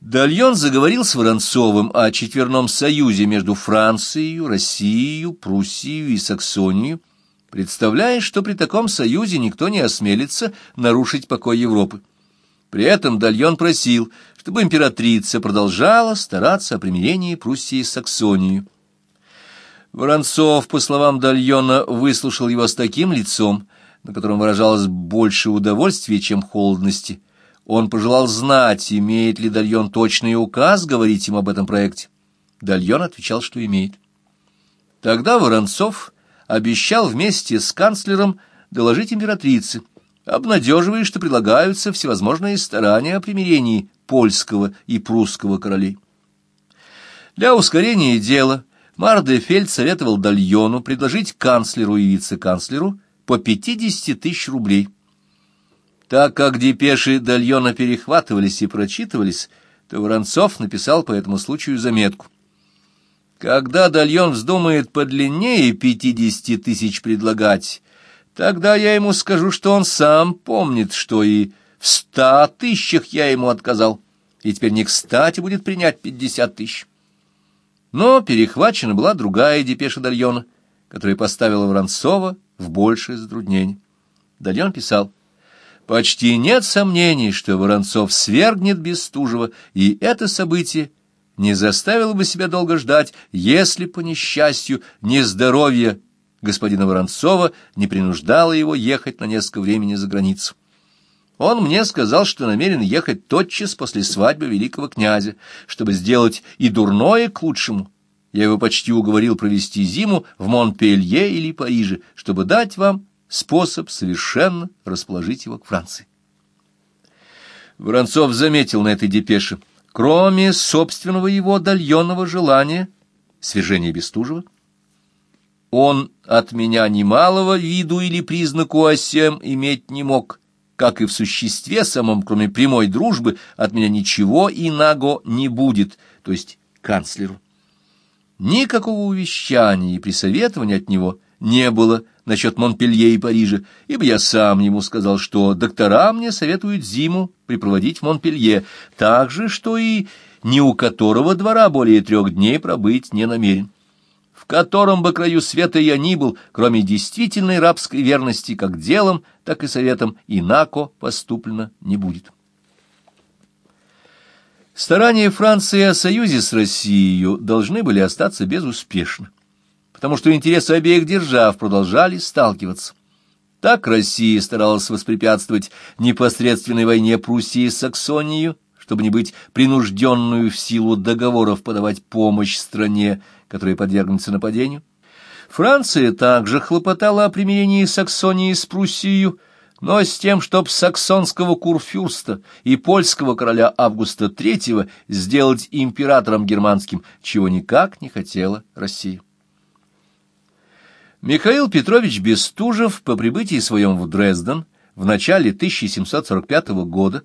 Дальон заговорил с Воронцовым о четверном союзе между Францией, Россией, Пруссией и Саксонией, представляя, что при таком союзе никто не осмелится нарушить покой Европы. При этом Дальон просил, чтобы императрица продолжала стараться о примирении Пруссии с Саксонией. Воронцов, по словам Дальона, выслушал его с таким лицом, на котором выражалось больше удовольствия, чем холодности. Он пожелал знать, имеет ли Дальон точный указ говорить им об этом проекте. Дальон отвечал, что имеет. Тогда Воронцов обещал вместе с канцлером доложить императрице, обнадеживая, что прилагаются всевозможные старания о примирении польского и прусского королей. Для ускорения дела Мардефельд советовал Дальону предложить канцлеру и вице-канцлеру по 50 тысяч рублей. Так как депеши Дальона перехватывались и прочитывались, то Воронцов написал по этому случаю заметку. Когда Дальон вздумает подлиннее 50 тысяч предлагать, тогда я ему скажу, что он сам помнит, что и в ста тысячах я ему отказал, и теперь не кстати будет принять 50 тысяч. Но перехвачена была другая депеша Дальона, которая поставила Воронцова в большее затруднение. Дальон писал, «Почти нет сомнений, что Воронцов свергнет Бестужева, и это событие не заставило бы себя долго ждать, если, по несчастью, нездоровье господина Воронцова не принуждало его ехать на несколько времени за границу. Он мне сказал, что намерен ехать тотчас после свадьбы великого князя, чтобы сделать и дурное к лучшему. Я его почти уговорил провести зиму в Монпелье или Париже, чтобы дать вам способ совершенно расположить его к Франции. Воронцов заметил на этой депеше, кроме собственного его отдаленного желания, свержения Бестужева, он от меня немалого виду или признаку осем иметь не мог, как и в существе самом, кроме прямой дружбы, от меня ничего инаго не будет, то есть канцлеру. Никакого увещания и присоветования от него не было насчет Монпелье и Парижа, ибо я сам ему сказал, что доктора мне советуют зиму припроводить в Монпелье, так же, что и ни у которого двора более трех дней пробыть не намерен котором бы краю света я ни был, кроме действительной рабской верности как делом, так и советом, инако поступлено не будет. Старания Франции о союзе с Россией должны были остаться безуспешны, потому что интересы обеих держав продолжали сталкиваться. Так Россия старалась воспрепятствовать непосредственной войне Пруссии с Саксонией, чтобы не быть принужденную в силу договоров подавать помощь стране, которая подвергнется нападению. Франция также хлопотала о примирении Саксонии с Пруссией, но с тем, чтоб саксонского курфюрста и польского короля Августа III сделать императором германским, чего никак не хотела Россия. Михаил Петрович Бестужев по прибытии своем в Дрезден в начале 1745 года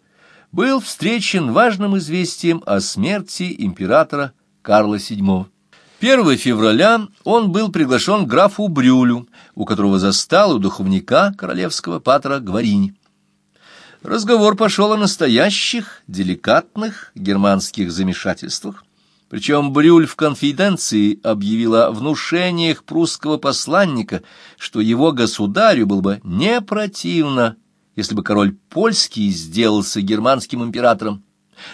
был встречен важным известием о смерти императора Карла VII. 1 февраля он был приглашен графу Брюлю, у которого застал у духовника королевского патра Гварини. Разговор пошел о настоящих, деликатных германских замешательствах, причем Брюль в конфиденции объявил о внушениях прусского посланника, что его государю было бы не противно если бы король польский сделался германским императором,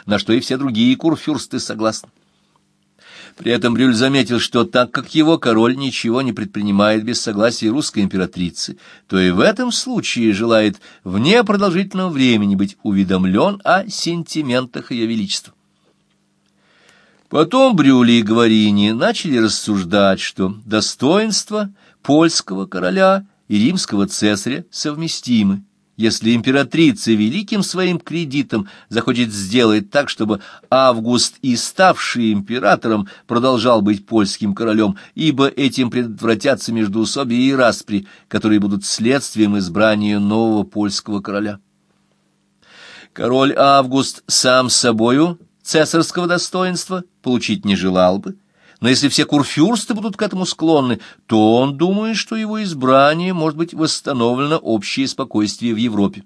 на что и все другие курфюрсты согласны. При этом Брюль заметил, что так как его король ничего не предпринимает без согласия русской императрицы, то и в этом случае желает вне продолжительного времени быть уведомлен о сентиментах ее величества. Потом Брюли и Гварини начали рассуждать, что достоинства польского короля и римского цесаря совместимы, если императрица великим своим кредитом захочет сделать так, чтобы Август и ставший императором продолжал быть польским королем, ибо этим предотвратятся междоусобия и распри, которые будут следствием избрания нового польского короля. Король Август сам собою цесарского достоинства получить не желал бы, но если все курфюрсты будут к этому склонны, то он думает, что его избрание может быть восстановлено общее спокойствие в Европе.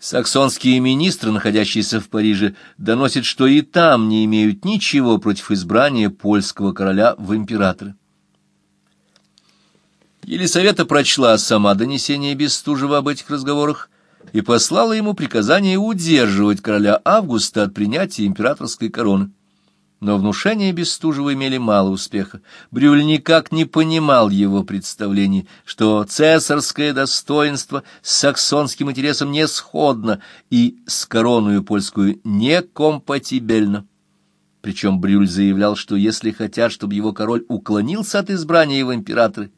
Саксонские министры, находящиеся в Париже, доносят, что и там не имеют ничего против избрания польского короля в императоры. Елисавета прочла сама донесение Бестужева об этих разговорах и послала ему приказание удерживать короля Августа от принятия императорской короны. Но внушения Бестужева имели мало успеха. Брюль никак не понимал его представлений, что цесарское достоинство с саксонским интересом не сходно и с короною польскую некомпатибельно. Причем Брюль заявлял, что если хотят, чтобы его король уклонился от избрания его императоры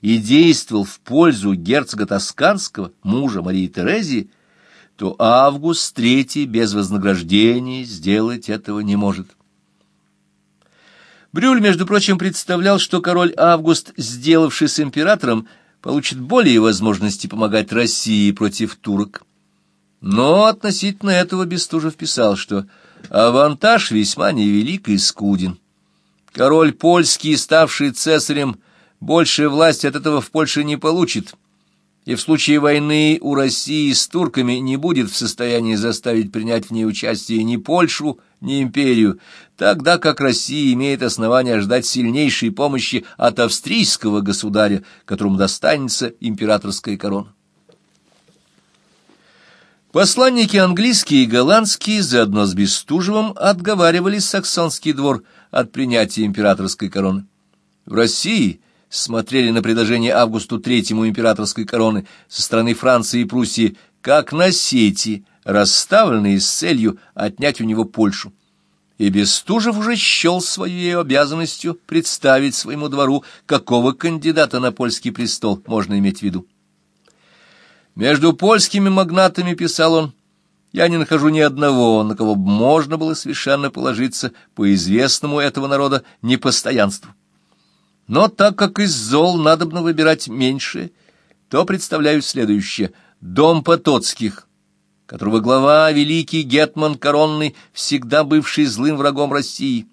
и действовал в пользу герцога Тосканского, мужа Марии Терезии, то Август III без вознаграждения сделать этого не может. Брюль, между прочим, представлял, что король Август, сделавшись императором, получит более возможности помогать России против турок. Но относительно этого Бестужев писал, что авантаж весьма невелик и скуден. Король польский, ставший цесарем, больше власти от этого в Польше не получит, и в случае войны у России с турками не будет в состоянии заставить принять в ней участие ни Польшу, ни империю, тогда как Россия имеет основания ждать сильнейшей помощи от австрийского государя, которому достанется императорская корона. Посланники английские и голландские заодно с Бестужевым отговаривали саксонский двор от принятия императорской короны. В России смотрели на предложение Августу Третьему императорской короны со стороны Франции и Пруссии как на сети, расставленные с целью отнять у него Польшу и Бестужев уже счел своей обязанностью представить своему двору, какого кандидата на польский престол можно иметь в виду. Между польскими магнатами, писал он, я не нахожу ни одного, на кого бы можно было совершенно положиться по известному этого народа непостоянству. Но так как из зол надобно выбирать меньшее, то представляю следующее. Дом Потоцких, которого глава, великий Гетман Коронный, всегда бывший злым врагом России.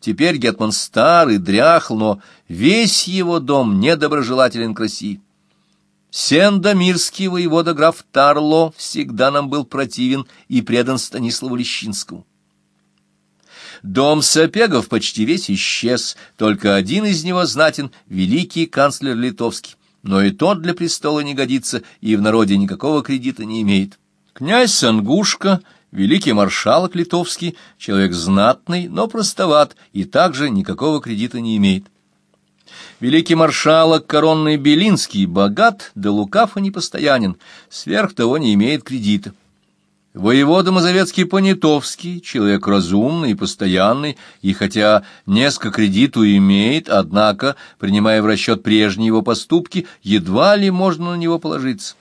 Теперь Гетман старый, дряхл, но весь его дом недоброжелателен к России. Сендомирский воевода граф Тарло всегда нам был противен и предан Станиславу Лещинскому. Дом Сапегов почти весь исчез, только один из него знатен, великий канцлер Литовский, но и тот для престола не годится и в народе никакого кредита не имеет. Князь Сангушка, великий маршалок литовский, человек знатный, но простоват и также никакого кредита не имеет. Великий маршалок коронный Белинский богат, да лукав и непостоянен, сверх того не имеет кредита. Воевода Мазовецкий Понятовский, человек разумный и постоянный, и хотя несколько кредиту имеет, однако, принимая в расчет прежние его поступки, едва ли можно на него положиться.